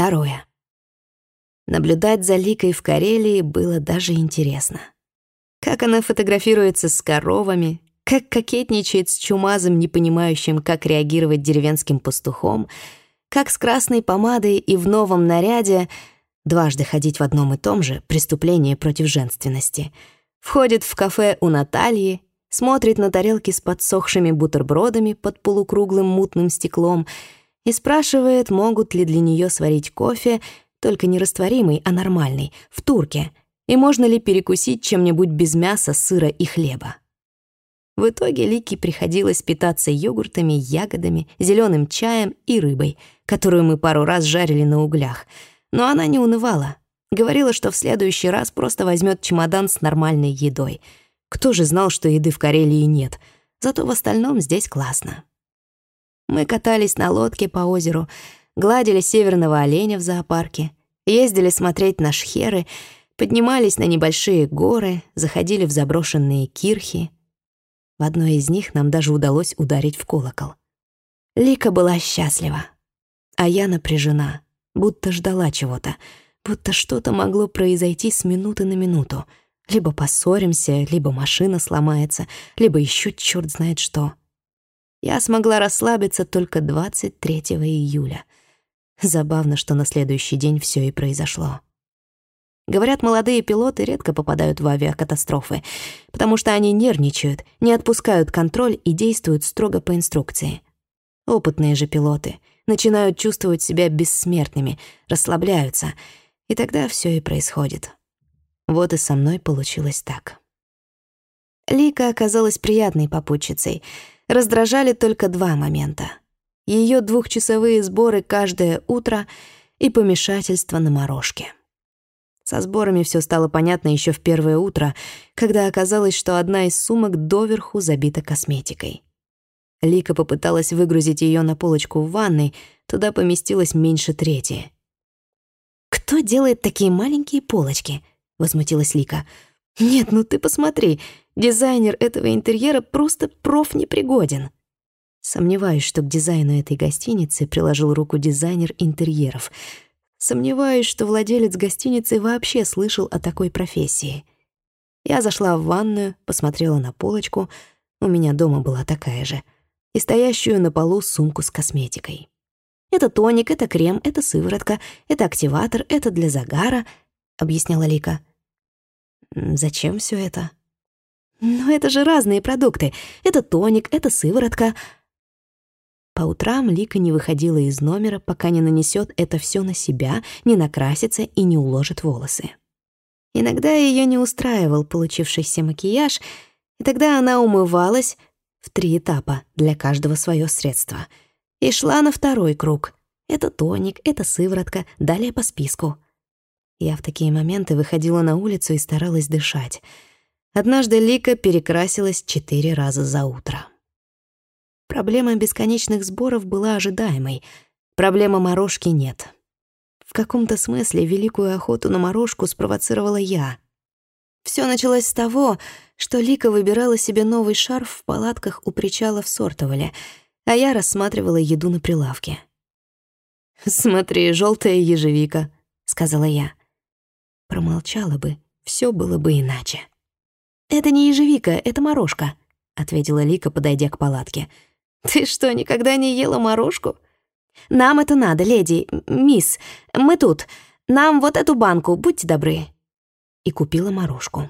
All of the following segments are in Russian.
Второе. Наблюдать за Ликой в Карелии было даже интересно. Как она фотографируется с коровами, как кокетничает с чумазом, не понимающим, как реагировать деревенским пастухом, как с красной помадой и в новом наряде дважды ходить в одном и том же преступление против женственности. Входит в кафе у Натальи, смотрит на тарелки с подсохшими бутербродами под полукруглым мутным стеклом и спрашивает, могут ли для нее сварить кофе, только не растворимый, а нормальный, в турке, и можно ли перекусить чем-нибудь без мяса, сыра и хлеба. В итоге Лике приходилось питаться йогуртами, ягодами, зеленым чаем и рыбой, которую мы пару раз жарили на углях. Но она не унывала. Говорила, что в следующий раз просто возьмет чемодан с нормальной едой. Кто же знал, что еды в Карелии нет? Зато в остальном здесь классно. Мы катались на лодке по озеру, гладили северного оленя в зоопарке, ездили смотреть на шхеры, поднимались на небольшие горы, заходили в заброшенные кирхи — в одной из них нам даже удалось ударить в колокол. Лика была счастлива, а я напряжена, будто ждала чего-то, будто что-то могло произойти с минуты на минуту. Либо поссоримся, либо машина сломается, либо еще черт знает что. Я смогла расслабиться только 23 июля. Забавно, что на следующий день все и произошло. Говорят, молодые пилоты редко попадают в авиакатастрофы, потому что они нервничают, не отпускают контроль и действуют строго по инструкции. Опытные же пилоты начинают чувствовать себя бессмертными, расслабляются, и тогда все и происходит. Вот и со мной получилось так. Лика оказалась приятной попутчицей. Раздражали только два момента. Ее двухчасовые сборы каждое утро и помешательство на морожке. Со сборами все стало понятно еще в первое утро, когда оказалось, что одна из сумок доверху забита косметикой. Лика попыталась выгрузить ее на полочку в ванной, туда поместилось меньше трети. «Кто делает такие маленькие полочки?» — возмутилась Лика. «Нет, ну ты посмотри, дизайнер этого интерьера просто профнепригоден». Сомневаюсь, что к дизайну этой гостиницы приложил руку дизайнер интерьеров — Сомневаюсь, что владелец гостиницы вообще слышал о такой профессии. Я зашла в ванную, посмотрела на полочку, у меня дома была такая же, и стоящую на полу сумку с косметикой. «Это тоник, это крем, это сыворотка, это активатор, это для загара», — объясняла Лика. «Зачем все это?» «Ну, это же разные продукты. Это тоник, это сыворотка, по утрам Лика не выходила из номера, пока не нанесет это все на себя, не накрасится и не уложит волосы. Иногда ее не устраивал получившийся макияж, и тогда она умывалась в три этапа, для каждого свое средство, и шла на второй круг. Это тоник, это сыворотка, далее по списку. Я в такие моменты выходила на улицу и старалась дышать. Однажды Лика перекрасилась четыре раза за утро. Проблема бесконечных сборов была ожидаемой. Проблема морожки нет. В каком-то смысле великую охоту на морожку спровоцировала я. Все началось с того, что Лика выбирала себе новый шарф в палатках у причала в Сортовале, а я рассматривала еду на прилавке. «Смотри, желтая ежевика», — сказала я. Промолчала бы, все было бы иначе. «Это не ежевика, это морожка», — ответила Лика, подойдя к палатке. «Ты что, никогда не ела морожку?» «Нам это надо, леди, мисс, мы тут. Нам вот эту банку, будьте добры». И купила морожку.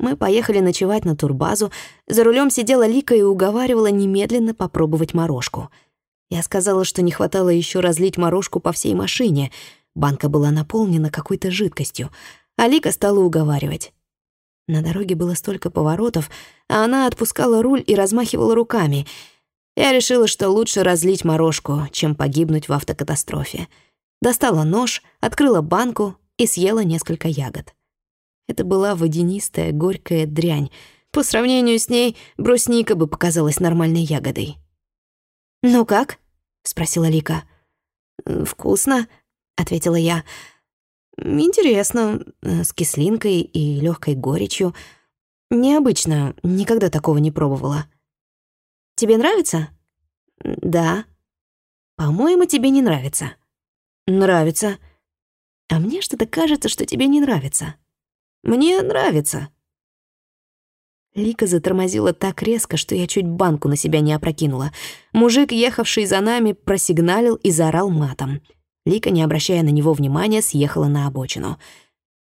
Мы поехали ночевать на турбазу. За рулем сидела Лика и уговаривала немедленно попробовать морожку. Я сказала, что не хватало еще разлить морожку по всей машине. Банка была наполнена какой-то жидкостью. А Лика стала уговаривать. На дороге было столько поворотов, а она отпускала руль и размахивала руками. Я решила, что лучше разлить морожку, чем погибнуть в автокатастрофе. Достала нож, открыла банку и съела несколько ягод. Это была водянистая, горькая дрянь. По сравнению с ней брусника бы показалась нормальной ягодой. «Ну как?» — спросила Лика. «Вкусно», — ответила я. Интересно, э, с кислинкой и легкой горечью. Необычно, никогда такого не пробовала. Тебе нравится? Да. По-моему, тебе не нравится. Нравится. А мне что-то кажется, что тебе не нравится. Мне нравится. Лика затормозила так резко, что я чуть банку на себя не опрокинула. Мужик, ехавший за нами, просигналил и заорал матом. Лика, не обращая на него внимания, съехала на обочину.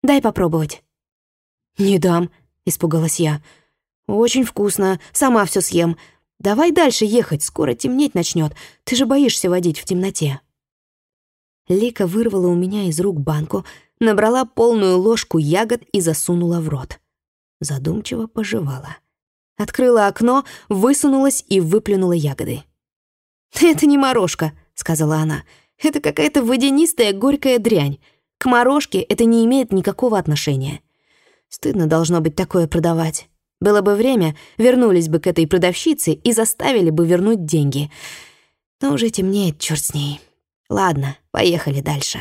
«Дай попробовать». «Не дам», — испугалась я. «Очень вкусно, сама все съем. Давай дальше ехать, скоро темнеть начнет. Ты же боишься водить в темноте». Лика вырвала у меня из рук банку, набрала полную ложку ягод и засунула в рот. Задумчиво пожевала. Открыла окно, высунулась и выплюнула ягоды. «Это не морожка», — сказала она. «Это какая-то водянистая горькая дрянь. К морожке это не имеет никакого отношения. Стыдно должно быть такое продавать. Было бы время, вернулись бы к этой продавщице и заставили бы вернуть деньги. Но уже темнеет, черт с ней. Ладно, поехали дальше.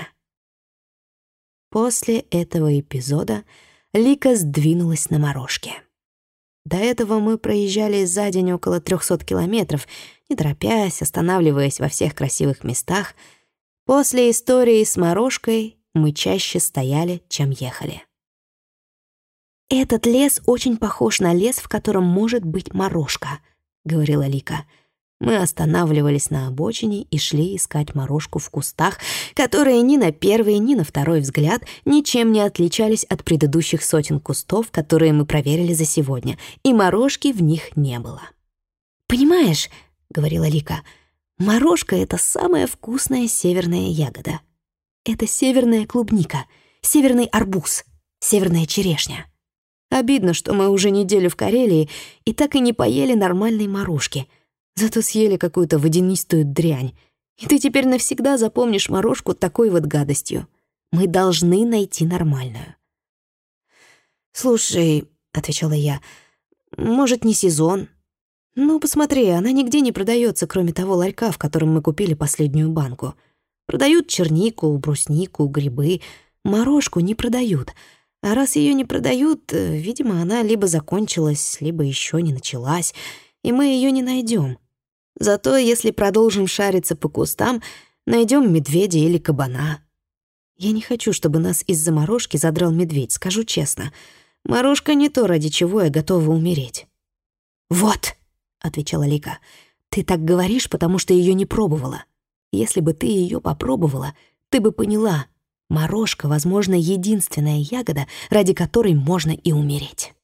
После этого эпизода Лика сдвинулась на морожке. До этого мы проезжали за день около 300 километров, не торопясь, останавливаясь во всех красивых местах. После истории с морожкой мы чаще стояли, чем ехали. «Этот лес очень похож на лес, в котором может быть морожка», — говорила Лика. Мы останавливались на обочине и шли искать морожку в кустах, которые ни на первый, ни на второй взгляд ничем не отличались от предыдущих сотен кустов, которые мы проверили за сегодня, и морожки в них не было. «Понимаешь», — говорила Лика, — «морожка — это самая вкусная северная ягода. Это северная клубника, северный арбуз, северная черешня». Обидно, что мы уже неделю в Карелии и так и не поели нормальной морожки. Зато съели какую-то водянистую дрянь. И ты теперь навсегда запомнишь морожку такой вот гадостью. Мы должны найти нормальную. «Слушай», — отвечала я, — «может, не сезон?» «Ну, посмотри, она нигде не продается, кроме того ларька, в котором мы купили последнюю банку. Продают чернику, бруснику, грибы. Морожку не продают». А раз ее не продают, э, видимо, она либо закончилась, либо еще не началась, и мы ее не найдем. Зато если продолжим шариться по кустам, найдем медведя или кабана. Я не хочу, чтобы нас из-за морожки задрал медведь, скажу честно. Морожка не то, ради чего я готова умереть. «Вот», — отвечала Лика, — «ты так говоришь, потому что ее не пробовала. Если бы ты ее попробовала, ты бы поняла, Морожка, возможно, единственная ягода, ради которой можно и умереть.